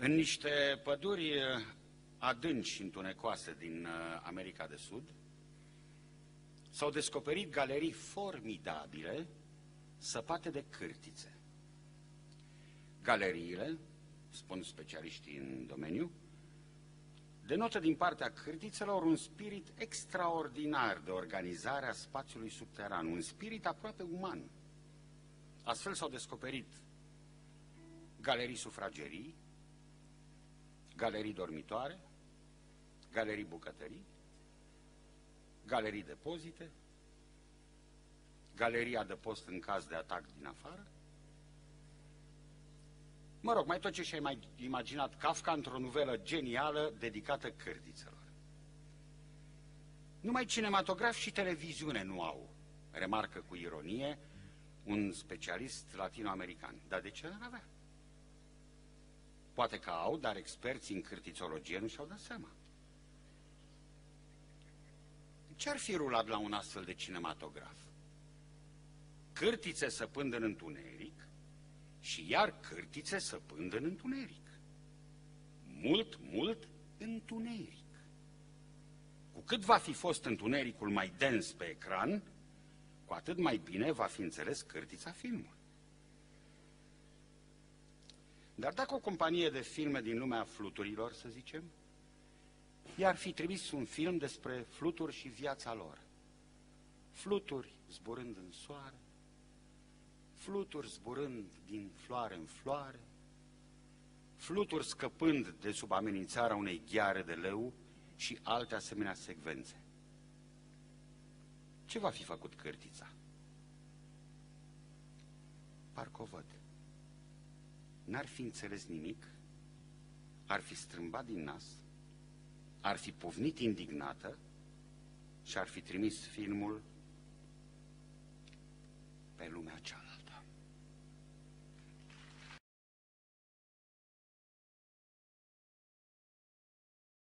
În niște păduri uh, adânci și întunecoase din uh, America de Sud, s-au descoperit galerii formidabile săpate de cârtițe. Galeriile, spun specialiștii în domeniu, denotă din partea cârtițelor un spirit extraordinar de organizare a spațiului subteran, un spirit aproape uman. Astfel s-au descoperit galerii sufragerii, galerii dormitoare, galerii bucătării, galerii depozite, galeria de post în caz de atac din afară. Mă rog, mai tot ce și-ai mai imaginat Kafka într-o nuvelă genială dedicată cârtițelor. Numai cinematograf și televiziune nu au, remarcă cu ironie un specialist latinoamerican. Dar de ce n-ar avea? Poate că au, dar experții în cârtițologie nu și-au dat seama. Ce ar fi rulat la un astfel de cinematograf? Cârtițe săpând în întuneric și iar cârtițe săpând în întuneric. Mult, mult întuneric. Cu cât va fi fost întunericul mai dens pe ecran, cu atât mai bine va fi înțeles cârtița filmului. Dar dacă o companie de filme din lumea fluturilor, să zicem, i-ar fi trimis un film despre fluturi și viața lor. Fluturi zburând în soare, fluturi zburând din floare în floare, fluturi scăpând de sub amenințarea unei ghiare de leu și alte asemenea secvențe. Ce va fi făcut cârtița? N-ar fi înțeles nimic, ar fi strâmbat din nas, ar fi povnit indignată și ar fi trimis filmul pe lumea cealaltă.